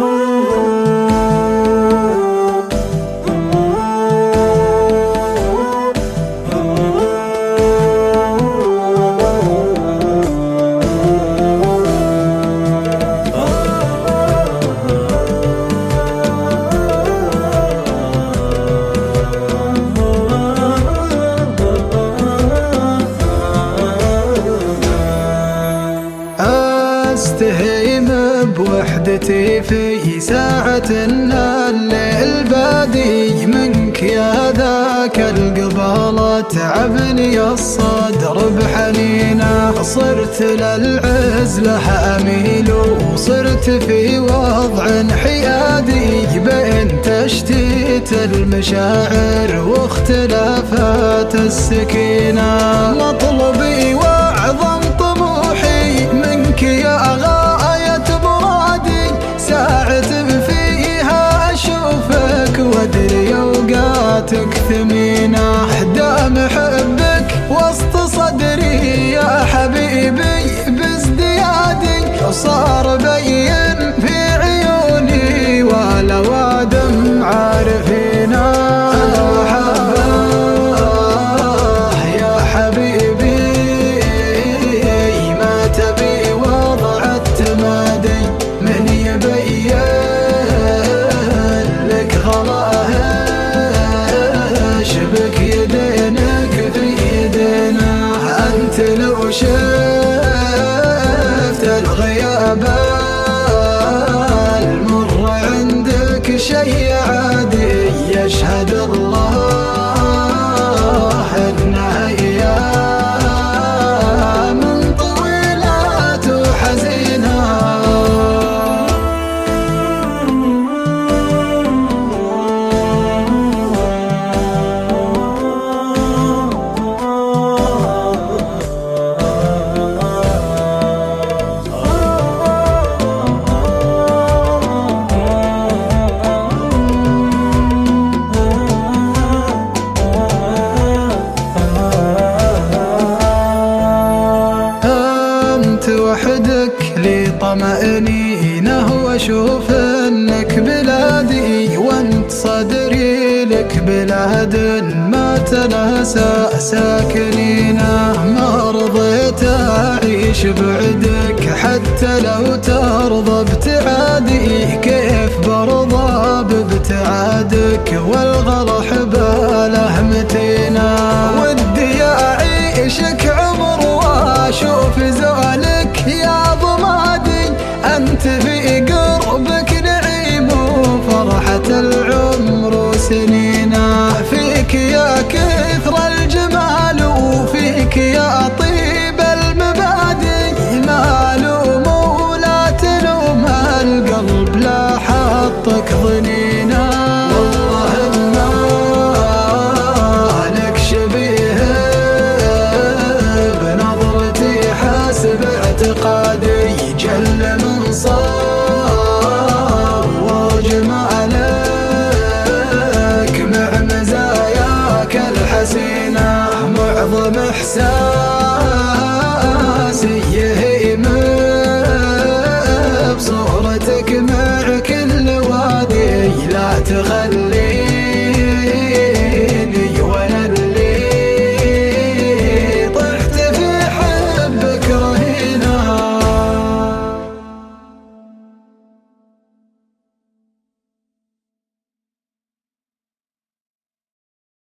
Oh. بوحدتي في ساعة الليل بادي منك يا ذاك القبالة تعبني الصدر بحنينه صرت للعزلة أميل وصرت في وضع حيادي. بين تشتيت المشاعر واختلافات السكينة. مطلبي لو شفت وحدك لي طمأنينة وأشوف أنك بلادي وأنت صدري لك بلاد ما تناسى. ساكنينه ما رضيت أعيش بعدك حتى لو ترضى. ابتعادي كيف برضى بابتعادك والغلا حباله متينا ودي أعيشك وسنينا فيك يا كثر الجمال وفيك يا طيب المبادئ. ما لوم ولا تلوم القلب لا حطك ضنينا والله ما لك شبيه بنظرتي اعتقادي. جل من صار إحساسي بصورتك مع كل وادي لا تخلي